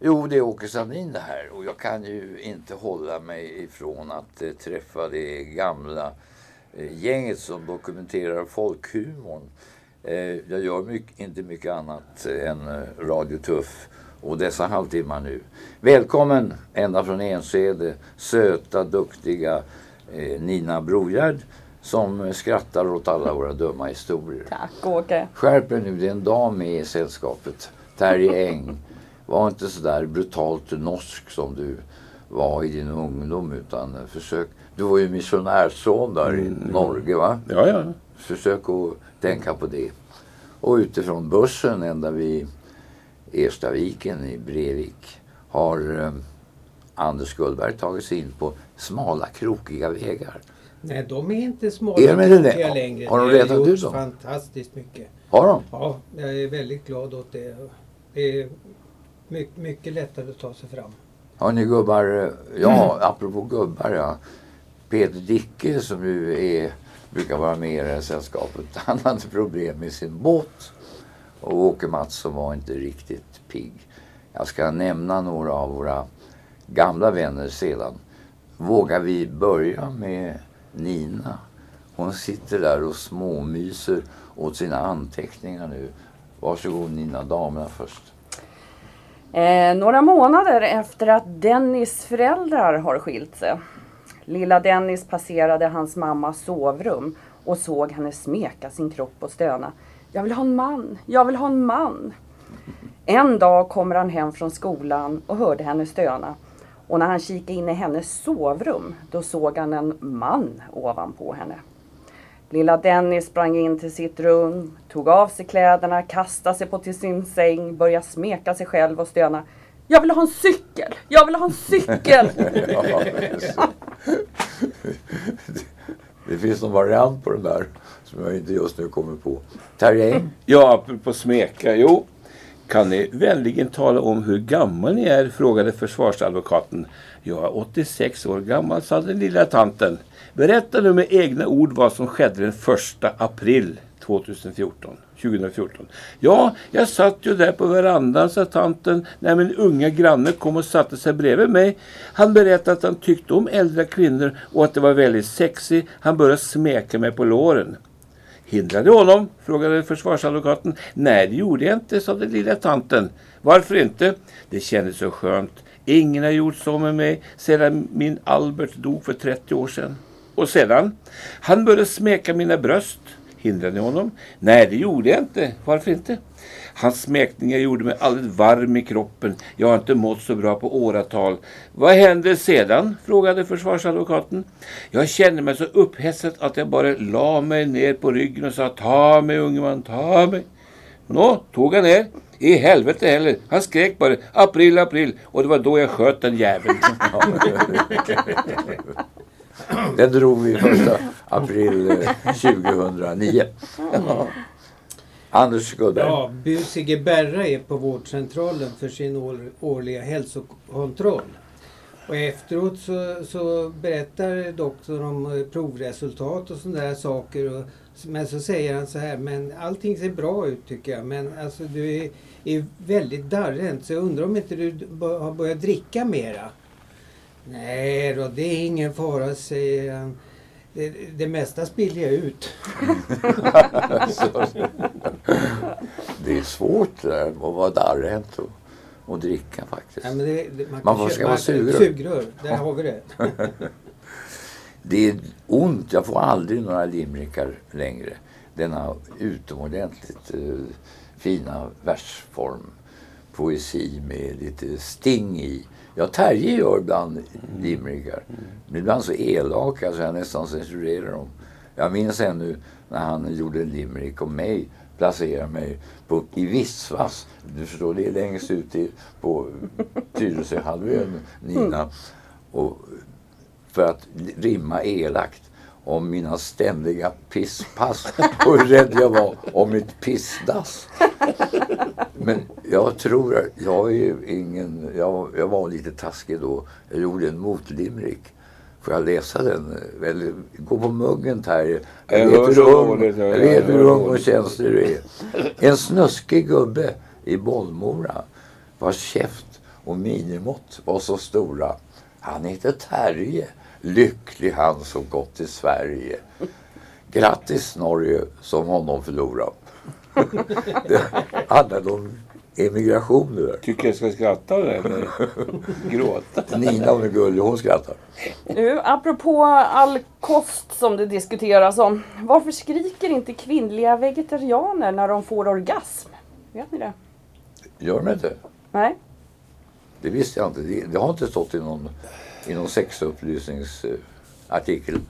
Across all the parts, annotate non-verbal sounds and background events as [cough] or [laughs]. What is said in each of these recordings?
Jo, det är Åke Sandin det här och jag kan ju inte hålla mig ifrån att eh, träffa det gamla eh, gänget som dokumenterar folkhumorn. Eh, jag gör mycket, inte mycket annat än eh, Radio Tuff och dessa halvtimmar nu. Välkommen ända från Enskede, söta, duktiga eh, Nina Brogärd som skrattar åt alla våra dumma historier. Tack Åke. Skärp er nu, det är en dam med i sällskapet. Terje Eng. Var inte så där brutalt norsk som du var i din ungdom utan försök. Du var ju missionärsson där i Norge va? Ja, ja. Försök att tänka på det. Och utifrån börsen ända vid Erstaviken i Brevik har eh, Anders Gullberg tagit sig in på smala krokiga vägar. Nej, de är inte smala Är inte det? krokiga längre. Har de Det retat ut dem? fantastiskt mycket. Har de? Ja, jag är väldigt glad åt det. Det är mycket, mycket lättare att ta sig fram. Har ni gubbar, ja mm. apropå gubbar ja. Peter Dicke som ju är, brukar vara med i det här sällskapet. [laughs] Han hade problem med sin båt. Och Åke Mattsson var inte riktigt pigg. Jag ska nämna några av våra gamla vänner sedan. Vågar vi börja med Nina? Hon sitter där och småmyser åt sina anteckningar nu. Varsågod Nina, damerna först. Eh, några månader efter att Dennis föräldrar har skilt sig. Lilla Dennis passerade hans mammas sovrum och såg henne smeka sin kropp och stöna. Jag vill ha en man, jag vill ha en man. En dag kommer han hem från skolan och hörde henne stöna. Och när han kikade in i hennes sovrum, då såg han en man ovanpå henne. Lilla Dennis sprang in till sitt rum, tog av sig kläderna, kastade sig på till sin säng, började smeka sig själv och stöna. Jag vill ha en cykel! Jag vill ha en cykel! [laughs] Ja, det finns någon variant på den där som jag inte just nu kommer på. Terje Eng? Ja, apropå smeka. Jo, kan ni vänligen tala om hur gammal ni är? frågade försvarsadvokaten. Jag är 86 år gammal, sa den lilla tanten. Berätta nu med egna ord vad som skedde den 1 april 2014. 2014. Ja, jag satt ju där på verandan, sa tanten, när min unga granne kom och satte sig bredvid mig. Han berättade att han tyckte om äldre kvinnor och att det var väldigt sexy. Han började smeka mig på låren. Hindrade honom? frågade försvarsadvokaten. Nej, det gjorde jag inte, sa den lilla tanten. Varför inte? Det kändes så skönt. Ingen har gjort så med mig sedan min Albert dog för 30 år sedan. Och sedan? Han började smeka mina bröst. Hindrade ni honom? Nej, det gjorde jag inte. Varför inte? Hans smekningar gjorde mig alldeles varm i kroppen. Jag har inte mått så bra på åratal. Vad hände sedan? frågade försvarsadvokaten. Jag kände mig så upphetsad att jag bara la mig ner på ryggen och sa ta mig unge man, ta mig. Nå, tog han ner? I helvete heller. Han skrek bara april, april och det var då jag sköt den jäveln. [laughs] [laughs] Den drog vi första april eh, 2009. Anders Gullberg. Ja, busige Berra är på vårdcentralen för sin år, årliga hälsokontroll. Och efteråt så, så berättar doktorn om eh, provresultat och sådana där saker. Och, men så säger han så här, men allting ser bra ut tycker jag. Men alltså du är, är väldigt darrent så jag undrar om inte du har börjat dricka mera? Nej då, det är ingen fara säger han. Det, det mesta spiller jag ut. [laughs] Det är svårt det där att vara darrhänt och, och dricka faktiskt. Men det, det, Man får- ska vara sugrör. Sugrör, där har vi det. [laughs] Det är ont. Jag får aldrig några limerickar längre. Denna utomordentligt eh, fina versform. Poesi med lite sting i. Ja, Terje gör ibland limerickar. Men ibland så elaka så jag nästan censurerar dem. Jag minns ännu när han gjorde en limerick om mig. Placerade mig på, i Vissvas. Du förstår, det är längst ut i, på Tyresöhalvön, Nina. Och för att rimma elakt om mina ständiga pisspass och hur rädd jag var om mitt pissdass. Men jag tror jag är ju ingen, jag, jag var lite taskig då. Jag gjorde en motlimerick. Får jag läsa den? Eller, gå på muggen Terje. Jag Jag vet hur ung, jag ja, vet hur ung och känslig du är. En snuskig gubbe i Bollmora vars käft och minimått var så stora. Han heter Terje, lycklig han som gått till Sverige. Grattis Norge som honom förlorade. det handlade om emigration det där. Tycker jag ska skratta eller gråta? Nina hon är gullig, hon skrattar. Nu, apropå all kost som det diskuteras om. Varför skriker inte kvinnliga vegetarianer när de får orgasm? Vet ni det? Gör de inte? Nej? Det visste jag inte. Det, det har inte stått i någon, i någon sexupplysningsartikel.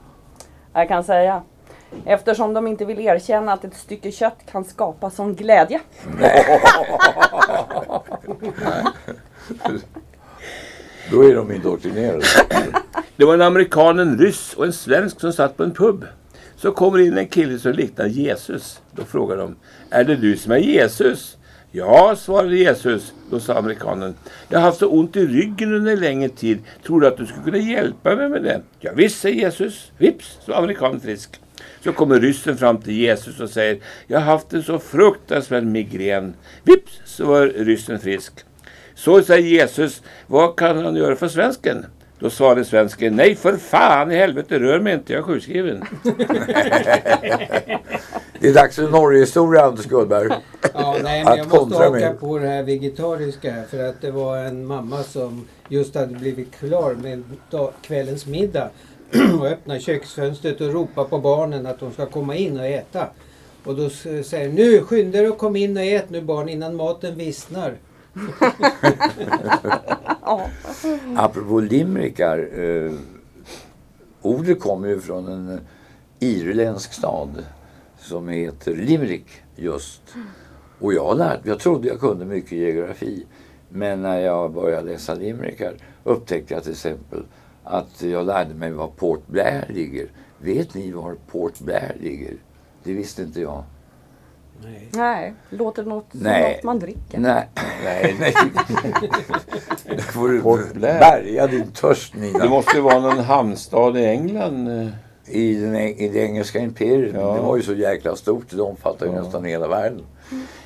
Jag kan säga. Eftersom de inte vill erkänna att ett stycke kött kan skapa sån glädje. [laughs] Då är de indoktrinerade. Det var en amerikan, en ryss och en svensk som satt på en pub. Så kommer in en kille som liknar Jesus. Då frågar de, är det du som är Jesus? Ja, svarade Jesus. Då sa amerikanen, jag har haft så ont i ryggen under en längre tid. Tror du att du skulle kunna hjälpa mig med det? Ja, visst, säger Jesus. Vips, så var amerikanen frisk. Så kommer ryssen fram till Jesus och säger, jag har haft en så fruktansvärd migrän. Vips, så var ryssen frisk. Så säger Jesus, vad kan han göra för svensken? Då svarade svensken, nej för fan i helvete, rör mig inte, jag är sjukskriven. [laughs] Det är dags för Norgehistoria, Anders Gullberg. Ja, nej, men jag måste haka med- på det här vegetariska här, för att det var en mamma som just hade blivit klar med dag- kvällens middag [clears throat] och öppnar köksfönstret och ropar på barnen att de ska komma in och äta. Och då säger nu skynda er och kom in och ät nu barn innan maten vissnar. [laughs] [laughs] Ja. Apropå limrikar. Eh, ordet kommer ju från en irländsk stad som heter Limerick just. Och jag, har lärt, jag trodde jag kunde mycket geografi. Men när jag började läsa limerickar upptäckte jag till exempel att jag lärde mig var Port Blair ligger. Vet ni var Port Blair ligger? Det visste inte jag. Nej. Nej, låter det något Nej. något man dricker? Nej, nej, nej. [laughs] Nu får du bärga din törst Nina. Det måste ju vara någon hamnstad i England. eh. I, den, i det engelska imperiet. Ja. Det var ju så jäkla stort. Det omfattar ju Ja. nästan hela världen.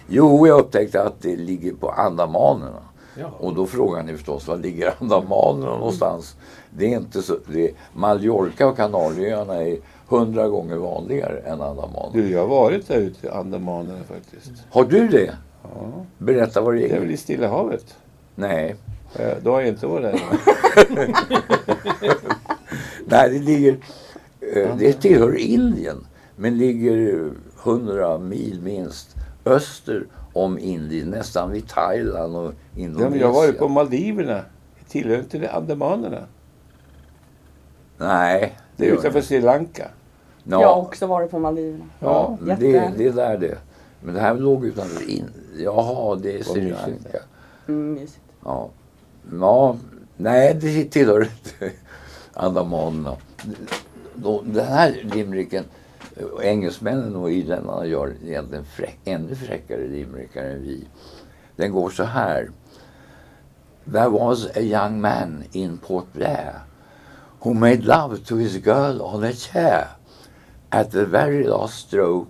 Jo, jag upptäckte att det ligger på Andamanerna. Ja. Och då frågar ni förstås, var ligger Andamanerna någonstans? Det är inte så... Det är, Mallorca och Kanarieöarna är hundra gånger vanligare än Andamanerna. Du, jag har varit där ute i Andamanerna faktiskt. Har du det? Ja. Berätta vad det Det är väl är. i Stilla havet? Nej. Då har jag inte varit där. [laughs] Nej, det ligger... eh, Det tillhör Indien. Men ligger hundra mil minst öster om Indien. Nästan vid Thailand och Indonesien. jag har varit på Maldiverna. Tillhör inte det Andamanerna? Nej. Det är gör utanför det. Sri Lanka. Jag har Ja, också varit på Maldiverna. ja men det, det är där det. Men det här låg utanför Indien. Jaha, det är Sri. Lanka. Mm, mysigt. Ja. ja. Nej, det tillhör [laughs] inte Andamanerna. Den här limericken, eh, engelsmännen och irländarna gör egentligen fräck, ännu fräckare limerickar än vi. Den går så här. There was a young man in Port Blair who made love to his girl on a chair. At the very last stroke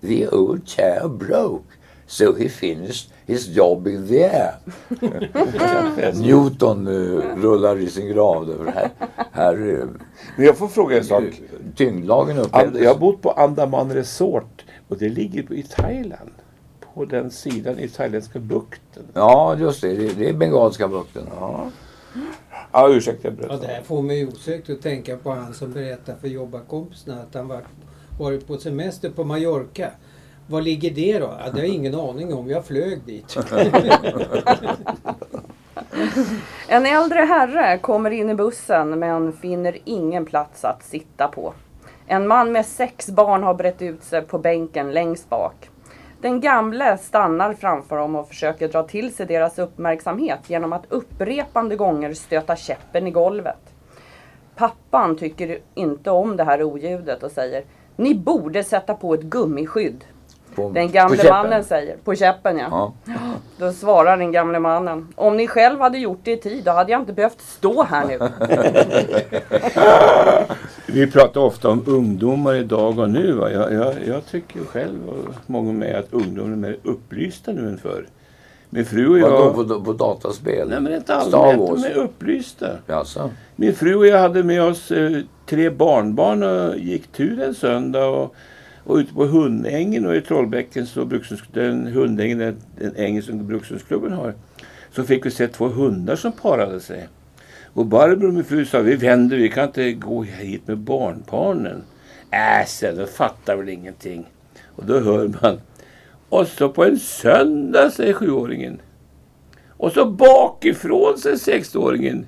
the old chair broke so he finished his job in the air. [laughs] Newton eh, rullar i sin grav. Här, här eh, Men jag får fråga en sak. tyngdlagen upphävdes. jag har bott på Andaman Resort och det ligger i Thailand. På den sidan i thailändska bukten. Ja, just det. Det, det är Bengalska bukten. Ja, ja ursäkta jag Ja, bröt. det här får mig osökt att tänka på han som berättade för jobbarkompisarna att han varit, varit på semester på Mallorca. Var ligger det då? Ja, det har jag ingen aning om. Jag flög dit. [laughs] En äldre herre kommer in i bussen men finner ingen plats att sitta på. En man med sex barn har brett ut sig på bänken längst bak. Den gamle stannar framför dem och försöker dra till sig deras uppmärksamhet genom att upprepande gånger stöta käppen i golvet. Pappan tycker inte om det här oljudet och säger Ni borde sätta på ett gummiskydd. På, Den gamle mannen säger, på käppen ja. Ja. Då svarar den gamle mannen. Om ni själv hade gjort det i tid, då hade jag inte behövt stå här nu. Vi pratar ofta om ungdomar idag och nu. Va? Jag, jag, jag tycker själv och många med att ungdomar är mer upplysta nu än förr. Min fru och Vadå jag... på, på dataspel? Nej men inte allmänt, de är upplysta. Jaså? Min fru och jag hade med oss eh, tre barnbarn och gick tur en söndag. Och, och ute på Hundängen och i Trollbäcken, så den Hundängen den, den ängen som Brukshundsklubben har. Så fick vi se två hundar som parade sig. Och Barbro, min fru, sa vi vänder, vi kan inte gå hit med barnbarnen. Äh, de fattar väl ingenting. Och då hör man. Och så på en söndag, säger sjuåringen. Och så bakifrån, säger sexåringen.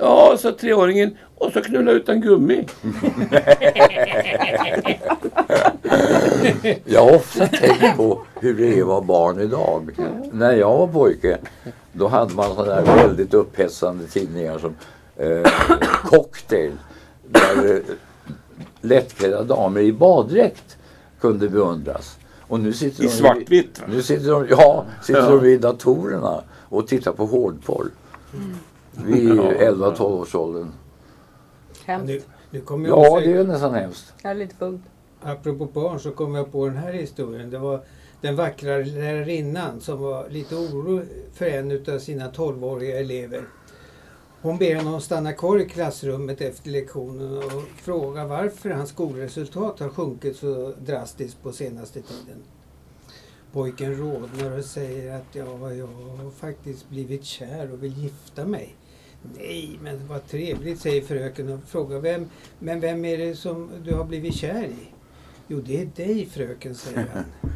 Ja, sa treåringen. Och så knulla utan gummi. [laughs] Jag har ofta tänkt på hur det är att vara barn idag. När jag var pojke, då hade man sådana där väldigt upphetsande tidningar som eh, Cocktail. Där eh, lättklädda damer i baddräkt kunde beundras. Och nu sitter I de svartvitt. va? Nu sitter de, ja, sitter Ja. de vid datorerna och tittar på hårdporr. Vid Ja. 11-12 års åldern. Hemskt. Nu, nu Ja, det är nästan hemskt. Är lite punkt. apropå barn så kom jag på den här historien. Det var den vackra lärarinnan som var lite oro för en utav sina 12-åriga elever. Hon ber honom stanna kvar i klassrummet efter lektionen och fråga varför hans skolresultat har sjunkit så drastiskt på senaste tiden. Pojken rodnar och säger att ja, jag har faktiskt blivit kär och vill gifta mig. Nej, men vad trevligt, säger fröken och frågar vem, men vem är det som du har blivit kär i? Jo, det är dig fröken, säger han. [laughs]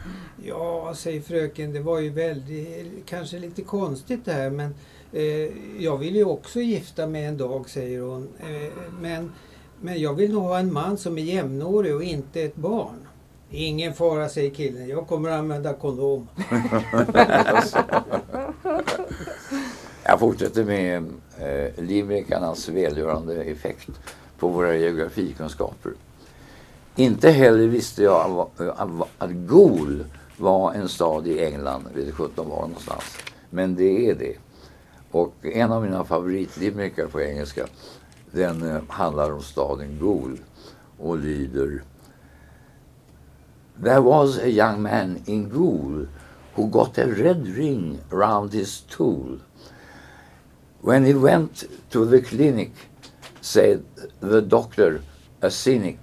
Ja, säger fröken, det var ju väldigt, kanske lite konstigt det här, men eh, jag vill ju också gifta mig en dag, säger hon. Eh, men, men jag vill nog ha en man som är jämnårig och inte ett barn. Ingen fara, säger killen. Jag kommer att använda kondom. [laughs] [laughs] Jag fortsätter med eh, limerikarnas alltså välgörande effekt på våra geografikunskaper. Inte heller visste jag att Gol var en stad i England, vet 17 var någonstans. Men det är det. Och en av mina favoritlimerickar på engelska, den eh, handlar om staden Gol och lyder There was a young man in Gol who got a red ring round his tool. When he went to the clinic, said the doctor, a cynic,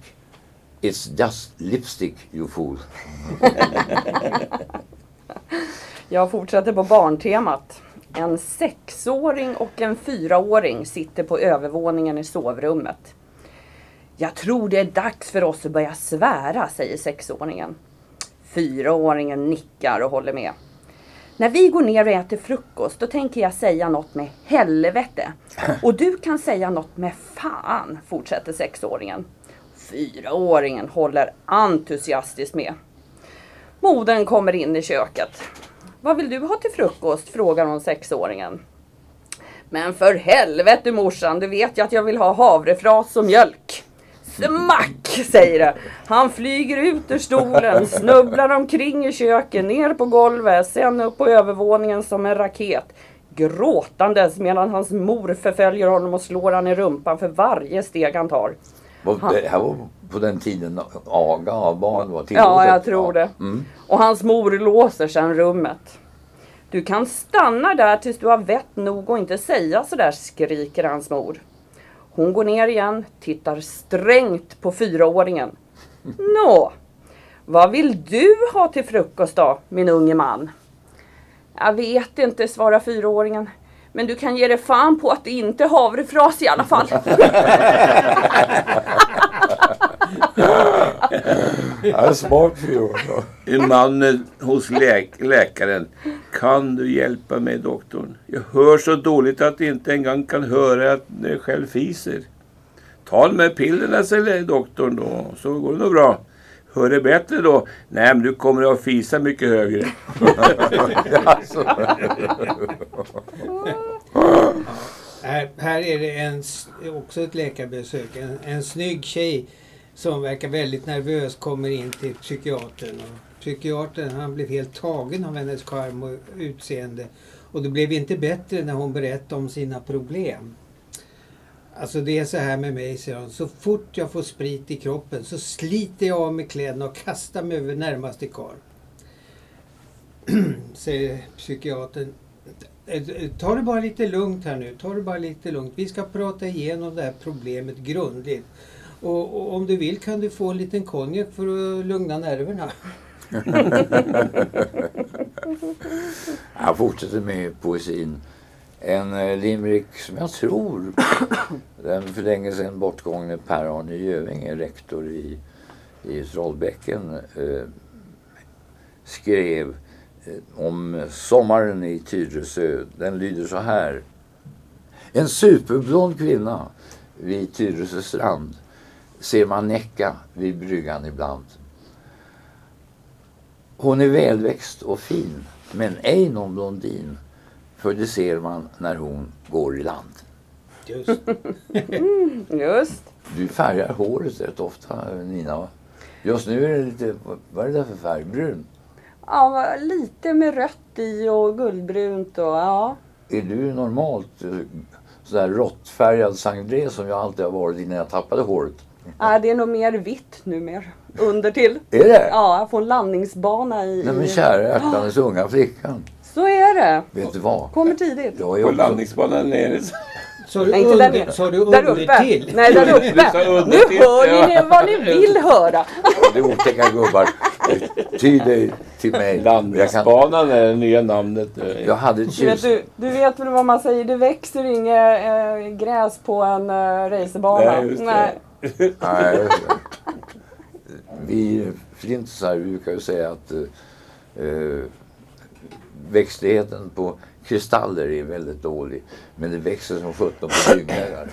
it's just lipstick you fool. [laughs] Jag fortsätter på barntemat. En sexåring och en fyraåring sitter på övervåningen i sovrummet. Jag tror det är dags för oss att börja svära, säger sexåringen. Fyraåringen nickar och håller med. När vi går ner och äter frukost då tänker jag säga något med helvete. Och du kan säga något med fan, fortsätter sexåringen. Fyraåringen håller entusiastiskt med. Modern kommer in i köket. Vad vill du ha till frukost? frågar hon sexåringen. Men för helvete morsan, du vet ju att jag vill ha havrefras och mjölk. Smack säger det. Han flyger ut ur stolen, snubblar omkring i köket, ner på golvet, sen upp på övervåningen som en raket. Gråtandes medan hans mor förföljer honom och slår han i rumpan för varje steg han tar. Vad- Det här var på den tiden aga av barn var tillåtet. Ja, jag tror det. Mm. Och hans mor låser sedan rummet. Du kan stanna där tills du har vett nog och inte säga sådär, skriker hans mor. Hon går ner igen, tittar strängt på fyraåringen. Nå, vad vill du ha till frukost då, min unge man? Jag vet inte, svarar fyraåringen. Men du kan ge dig fan på att det inte är havrefras i alla fall. [laughs] [laughs] Ja, smart. En man eh, hos läk läkaren. Kan du hjälpa mig doktorn? Jag hör så dåligt att jag inte engang kan höra att jag själv fiser. Ta de här pillerna säger doktorn då, så går det nog bra. Hör det bättre då? Nej, men du kommer att fisa mycket högre. [laughs] Här, här är det en, också ett läkarbesök. En, en snygg tjej som verkar väldigt nervös kommer in till psykiatern. Och psykiatern han blev helt tagen av hennes charm och utseende. Och det blev inte bättre när hon berättade om sina problem. Alltså det är så här med mig, säger hon. Så fort jag får sprit i kroppen så sliter jag av mig kläderna och kastar mig över närmaste karl. [clears throat] säger psykiatern. Eh, eh, ta det bara lite lugnt här nu. Ta det bara lite lugnt. Vi ska prata igenom det här problemet grundligt. Och, och om du vill kan du få en liten konjak för att lugna nerverna. [laughs] Jag fortsätter med poesin. En eh, limerick som jag tror [coughs] den för länge sedan bortgångne Per-Arne Gövinge, rektor i, i Trollbäcken, eh, skrev eh, om sommaren i Tyresö. Den lyder så här. En superblond kvinna vid Tyresö strand ser man näcka vid bryggan ibland. Hon är välväxt och fin, men ej någon blondin. För det ser man när hon går i land. Just. Just. Du färgar håret rätt ofta, Nina. Just nu är det lite, vad är det där för färg? Brun? Ja, lite med rött i och guldbrunt och ja. Är du normalt eh, sådär råttfärgad sangre som jag alltid har varit innan jag tappade håret? Ja. Det är nog mer vitt numera. Under till. Är det? Ja, jag får en landningsbana i... Nej men kära hjärtanes unga flickan. Så är det. Vet du vad? Kommer tidigt. Jag är På också, landningsbanan nere. Sa du, Nej, inte där under, sa du Där under uppe. till? Nej, där uppe. Nu hör ni vad ni vill höra. det är otäcka gubbar. Ty dig till mig. Jag, kan, Landningsbanan är det nya namnet. eh. jag hade ett Du vet, tjus... du, du vet väl vad man säger? Det växer inget äh, gräs på en äh, racerbana. Nej, just det. Nej, [laughs] vi flintisar brukar ju säga att eh, eh, växtligheten på kristaller är väldigt dålig. Men det växer som sjutton på byggnader.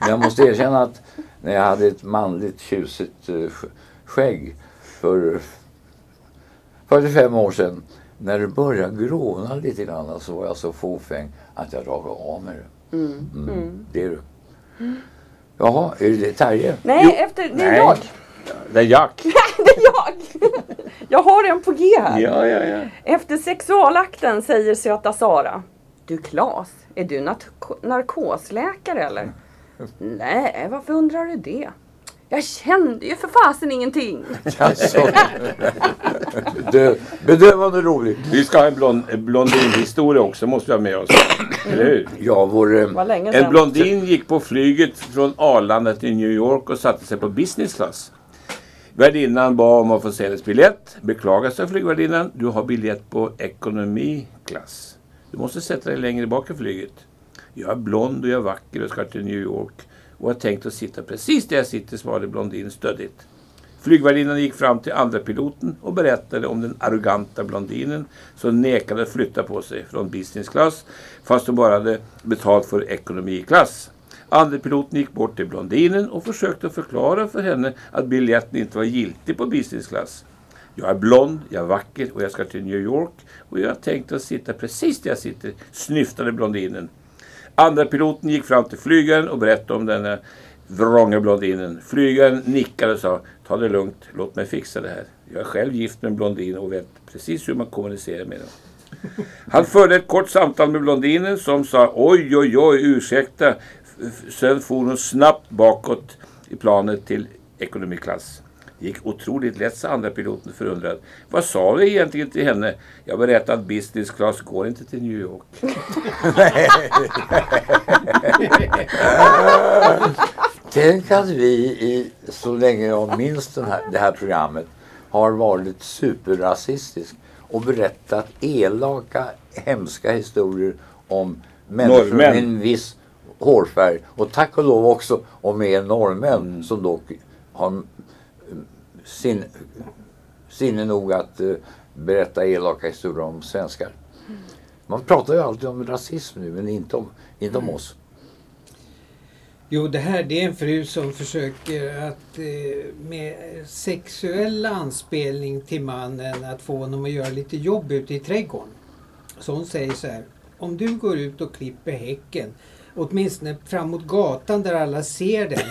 Men jag måste erkänna att när jag hade ett manligt tjusigt eh, sk- skägg för 45 år sedan. När det började gråna lite grann så var jag så fåfäng att jag rakade av mig det. Mm. Det är du. Jaha, är det Terje? Nej, efter, det är Nej. jag. Det är Jack. [laughs] Det är jag. Jag har en på G här. Ja, ja, ja. Efter sexualakten säger söta Sara. Du Klas, är du narkosläkare eller? Nej, varför undrar du det? Jag kände ju för fasen ingenting. Bedö- bedövande roligt. Vi ska ha en blond, en blondinhistoria också, måste vi ha med oss. Eller hur? Ja, vår... eh, En blondin gick på flyget från Arlanda till New York och satte sig på business class. Värdinnan bad om att få se hennes biljett. Beklagar sig flygvärdinnan. Du har biljett på ekonomiklass. Du måste sätta dig längre bak i flyget. Jag är blond och jag är vacker och ska till New York. Och har tänkt att sitta precis där jag sitter, svarade blondinen stöddigt. Flygvärdinnan gick fram till andra piloten och berättade om den arroganta blondinen som nekade att flytta på sig från business class fast hon bara hade betalt för ekonomiklass. Andra piloten gick bort till blondinen och försökte förklara för henne att biljetten inte var giltig på business class. Jag är blond, jag är vacker och jag ska till New York och jag tänkte att sitta precis där jag sitter, snyftade blondinen. Andra piloten gick fram till flygaren och berättade om denna vrånga blondinen. Flygaren nickade och sa Ta det lugnt, låt mig fixa det här. Jag är själv gift med en blondin och vet precis hur man kommunicerar med den. Han förde ett kort samtal med blondinen som sa oj, oj, oj, ursäkta. Sen for hon snabbt bakåt i planet till ekonomiklass. Gick otroligt lätt, sa andra piloten förundrad. Vad sa du egentligen till henne? Jag berättade att business class går inte till New York. [laughs] Tänk att vi i, så länge jag minns den här, det här programmet har varit superrasistisk och berättat elaka, hemska historier om människor Norrmän. med en viss hårfärg. Och tack och lov också om er norrmän som dock har mm, sin, sinne nog att eh, berätta elaka historier om svenskar. Man pratar ju alltid om rasism nu men inte om, inte om oss. Jo, det här det är en fru som försöker att eh, med sexuell anspelning till mannen att få honom att göra lite jobb ute i trädgården. Så hon säger så här. Om du går ut och klipper häcken, åtminstone fram mot gatan där alla ser den,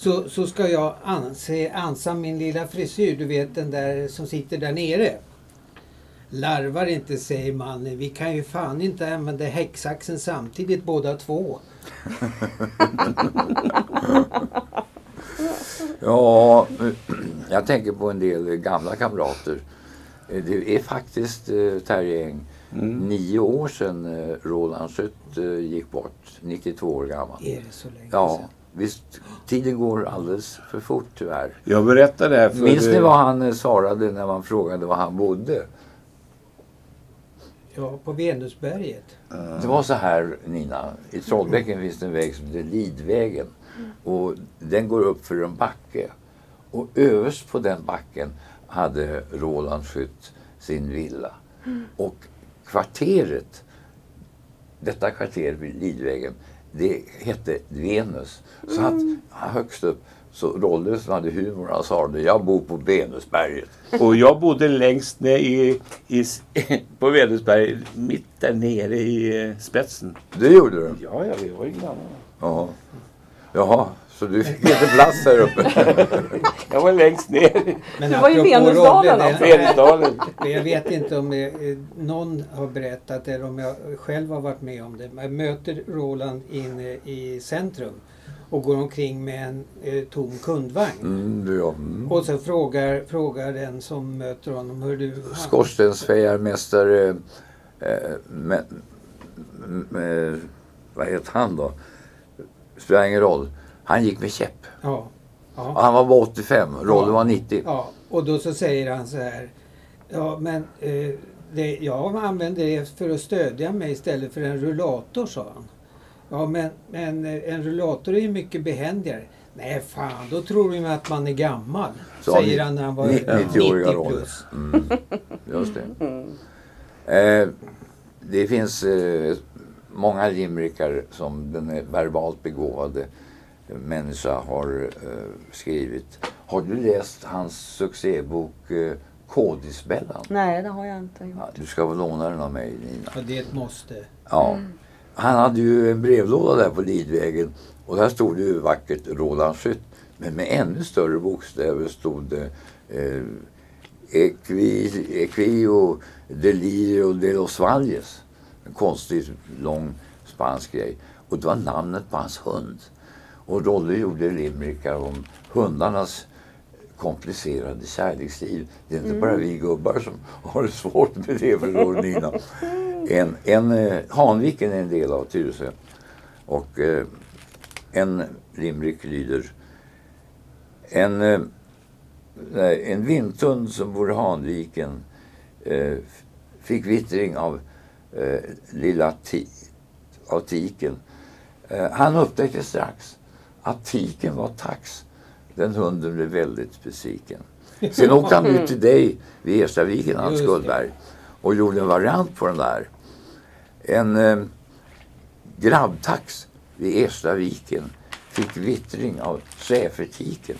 så, så ska jag anse, ansa min lilla frisyr, du vet den där som sitter där nere. Larvar inte, säger mannen. Vi kan ju fan inte använda häcksaxen samtidigt båda två. [laughs] Ja, jag tänker på en del gamla kamrater. Det är faktiskt, eh, Terje Eng, Mm. nio år sedan eh, Roland Schött eh, gick bort. 92 år gammal. Är det så länge Ja, sedan? Visst. Tiden går alldeles för fort tyvärr. Jag berättade det här för... Minns ni vad han eh, svarade när man frågade var han bodde? Ja, på Venusberget. Det var så här Nina, i Trollbäcken finns det en väg som heter Lidvägen. Och den går upp för en backe. Och överst på den backen hade Roland Schütt sin villa. Och kvarteret, detta kvarter vid Lidvägen, det hette Venus. Så att högst upp, så Rolle som hade humor, han sa det, jag bor på Venusberget. Och jag bodde längst ner i, i, [laughs] på Venusberg, mitt där nere i eh, spetsen. Det gjorde du? Ja, ja, vi var ju grannar. Jaha. Jaha, så du fick inte plats här uppe? [laughs] Jag var längst ner Men Du var i Venusdalen det- Venusdalen. Jag vet inte om eh, någon har berättat eller om jag själv har varit med om det. Man möter Roland inne i centrum och går omkring med en eh, tom kundvagn. Mm, du, ja. mm. Och så frågar, frågar den som möter honom, hör du... Skorstensfejarmästare, eh, med, med, vad heter han då? Spelar ingen roll. Han gick med käpp. Ja. Och Ja. han var bara 85, Rolle Ja. var 90. ja. Och då så säger han så här. Ja men eh, det, jag använder det för att stödja mig istället för en rullator sa han. Ja men, men eh, en rullator är ju mycket behändigare. Nej fan, då tror de att man är gammal. Så säger han när han var 90-åriga 90 Rolle. plus. Mm, just det. Eh, det finns eh, många limerickar som den är verbalt begåvade människa har eh, skrivit. Har du läst hans succébok eh, Kodisbellan? Nej, det har jag inte gjort. Ja, du ska väl låna den av mig Nina. Ja, det är ett måste. Ja. Han hade ju en brevlåda där på Lidvägen och där stod det ju vackert Roland Schütt. Men med ännu större bokstäver stod det eh, Equi, Equio Delirio de los Valles. En konstig lång spansk grej. Och det var namnet på hans hund. Och Rolle gjorde limerickar om hundarnas komplicerade kärleksliv. Det är inte bara vi gubbar som har det svårt med det förstår Nina. En, en, eh, Hanviken är en del av Tyresö. Och eh, en limerick lyder en, eh, en vindhund som bor i Hanviken eh, fick vittring av eh, lilla ti, av tiken. Eh, han upptäckte strax att tiken var tax. Den hunden blev väldigt besviken. [laughs] Sen åkte han ut till dig vid Erstaviken, Hans. Gullberg, och gjorde en variant på den där. En eh, grabbtax vid Erstaviken fick vittring av schäfertiken.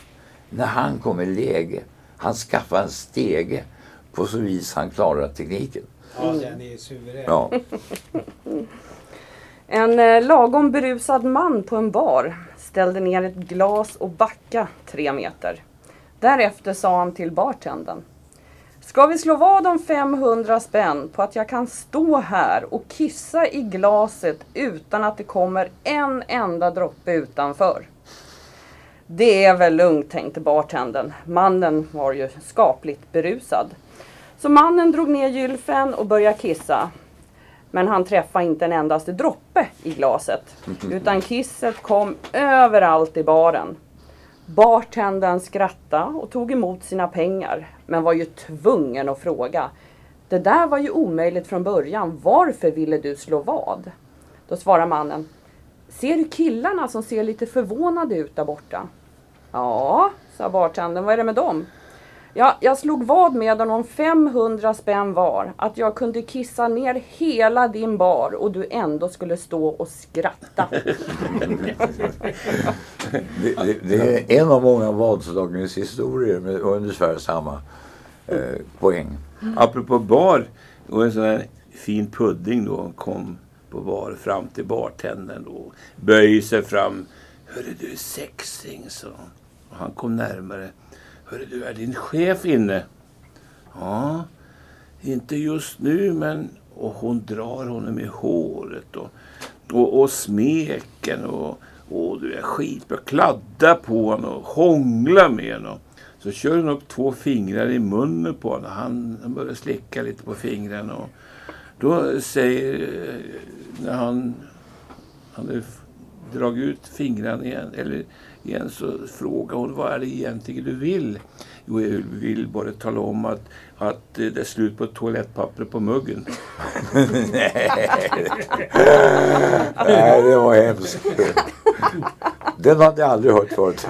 När han kom i läge, han skaffade en stege på så vis han klarade tekniken. Ja, den är suverän. Ja. [laughs] En eh, lagom berusad man på en bar ställde ner ett glas och backa tre meter. Därefter sa han till bartendern. Ska vi slå vad om 500 spänn på att jag kan stå här och kissa i glaset utan att det kommer en enda droppe utanför? Det är väl lugnt, tänkte bartendern. Mannen var ju skapligt berusad. Så mannen drog ner gylfen och började kissa. Men han träffade inte en endaste droppe i glaset. Utan kisset kom överallt i baren. Bartendern skrattade och tog emot sina pengar. Men var ju tvungen att fråga. Det där var ju omöjligt från början. Varför ville du slå vad? Då svarar mannen. Ser du killarna som ser lite förvånade ut där borta? Ja, sa bartendern. Vad är det med dem? Ja, jag slog vad med dem om 500 spänn var. Att jag kunde kissa ner hela din bar och du ändå skulle stå och skratta. [laughs] Det, det, det är en av många vadslagningshistorier med ungefär samma eh, poäng. Apropå bar och en sån här fin pudding då kom på bar fram till bartendern och böjer sig fram. Hörru du sexing, hon. Och han kom närmare. Hörru du, är din chef inne? Ja, inte just nu men... Och hon drar honom i håret och, och, och smeken och, och du är skitbra. Kladda på honom och hångla med honom. Så kör hon upp två fingrar i munnen på honom. Han, han börjar slicka lite på fingrarna. Och då säger, eh, när han hade dragit ut fingrarna igen, eller igen så frågar hon vad är det egentligen du vill? Jo, jag vill bara tala om att, att det är slut på toalettpapper på muggen. [laughs] Nej, det var hemskt. Den hade jag aldrig hört förut.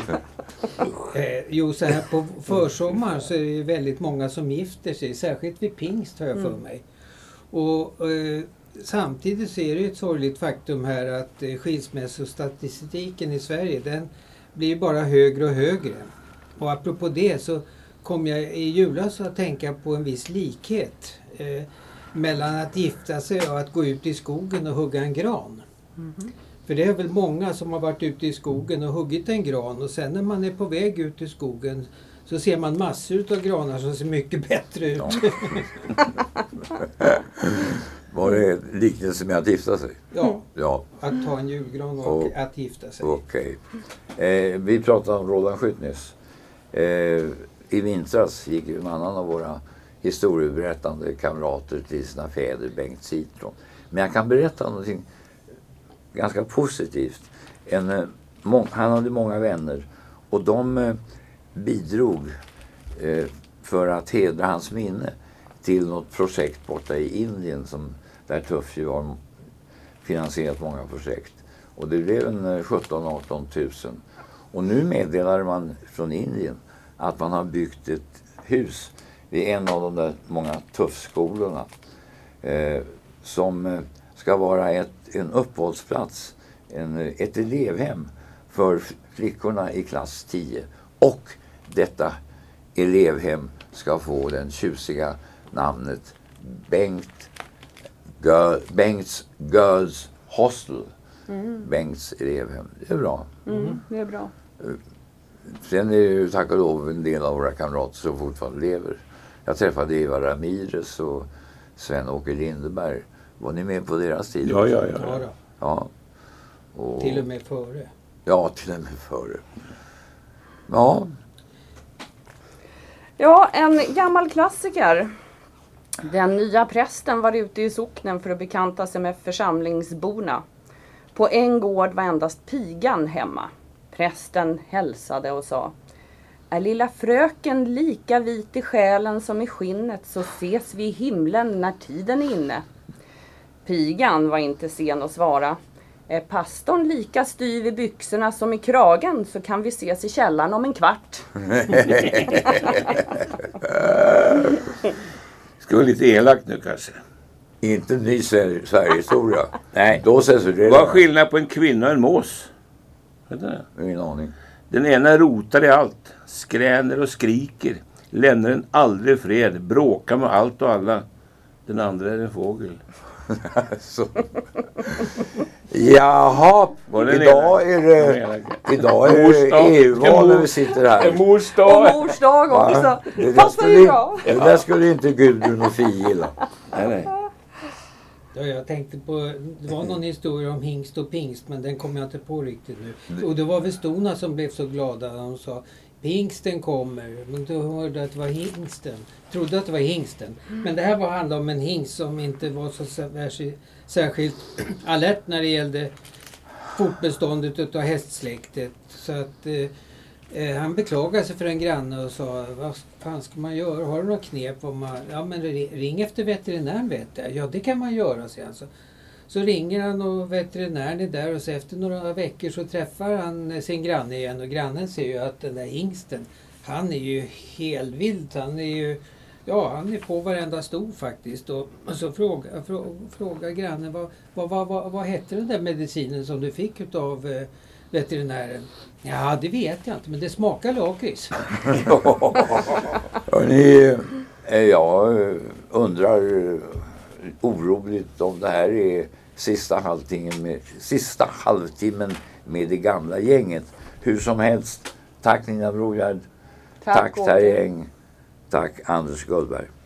Eh, jo, så här på försommaren så är det väldigt många som gifter sig. Särskilt vid pingst har jag för mig. Och eh, samtidigt så är det ett sorgligt faktum här att eh, skilsmässostatistiken i Sverige den blir bara högre och högre. Och apropå det så kom jag i julas att tänka på en viss likhet eh, mellan att gifta sig och att gå ut i skogen och hugga en gran. För det är väl många som har varit ute i skogen och huggit en gran och sen när man är på väg ut i skogen så ser man massor av granar som ser mycket [laughs] bättre ut. [laughs] Var det en liknelse med att gifta sig? Ja, Ja, att ta en julgran och Och- att gifta sig. okej. Eh, vi pratade om Roland Skytt nyss. Eh, I vintras gick en annan av våra historieberättande kamrater till sina fäder, Bengt Citron. Men jag kan berätta någonting ganska positivt. En, eh, må- han hade många vänner och de eh, bidrog eh, för att hedra hans minne till något projekt borta i Indien som, där Tuffy har finansierat många projekt. Och det blev en eh, 17-18 tusen. Och nu meddelar man från Indien att man har byggt ett hus vid en av de där många tuffskolorna eh, som eh, ska vara ett, en uppehållsplats, en, eh, ett elevhem för flickorna i klass 10. Och detta elevhem ska få den tjusiga namnet Bengt Girl, Bengts Girls Hostel. Bengts elevhem. Det är bra. Mm, det är bra. Sen är det ju tack och lov en del av våra kamrater som fortfarande lever. Jag träffade Eva Ramirez och Sven-Åke Lindeberg. Var ni med på deras tid? Ja, ja, Ja, ja. då, ja. Och, till och med före. Ja, till och med före. Ja, Ja, en gammal klassiker. Den nya prästen var ute i socknen för att bekanta sig med församlingsborna. På en gård var endast pigan hemma. Prästen hälsade och sa Är lilla fröken lika vit i själen som i skinnet så ses vi i himlen när tiden är inne. Pigan var inte sen att svara. Är pastorn lika styv i byxorna som i kragen så kan vi ses i källaren om en kvart. [laughs] [laughs] Vara lite elakt nu kanske. inte ny Sver- Sverigehistoria. [laughs] Nej, då censurerar Vad är jag. skillnaden på en kvinna och en mås? Vet du? Ingen aning. Den ena rotar i allt, skräner och skriker, lämnar en aldrig fred, bråkar med allt och alla. Den andra är en fågel. [laughs] Så. Jaha, en idag är det, idag är det. EU-val En när vi sitter En här. mors Och dag! mors dag Va? också. Det, där skulle, det där skulle inte Gudrun och Fi gilla. Nej, nej. Ja, jag tänkte på, det var någon historia om hingst och pingst men den kommer jag inte på riktigt nu. Och det var väl Stona som blev så glada när de sa Pingsten kommer, men då hörde att det var hingsten. Trodde att det var hingsten. Men det här var handlade om en hingst som inte var så särskilt, alert när det gällde fortbeståndet utav hästsläktet. Så att eh, eh, han beklagade sig för en granne och sa vad fan ska man göra? Har du något knep? Om man, ja men ri- ring efter veterinären vet jag. Ja det kan man göra, säger han. Så, så ringer han och veterinären är där och så efter några veckor så träffar han sin granne igen och grannen ser ju att den där hingsten han är ju helvild. Han är ju Ja, han är på varenda sto faktiskt. Och, och så frågar, fråga, fråga grannen vad, vad, vad, vad, vad hette den där medicinen som du fick utav eh, veterinären? Ja, det vet jag inte, men det smakar lakrits. [laughs] Eh, jag eh, undrar eh, oroligt om det här är sista halvtimmen med, sista halvtimmen med det gamla gänget. Hur som helst, tack Nina Brogard. Tack, Åke. Terje. Tack Anders Gullberg.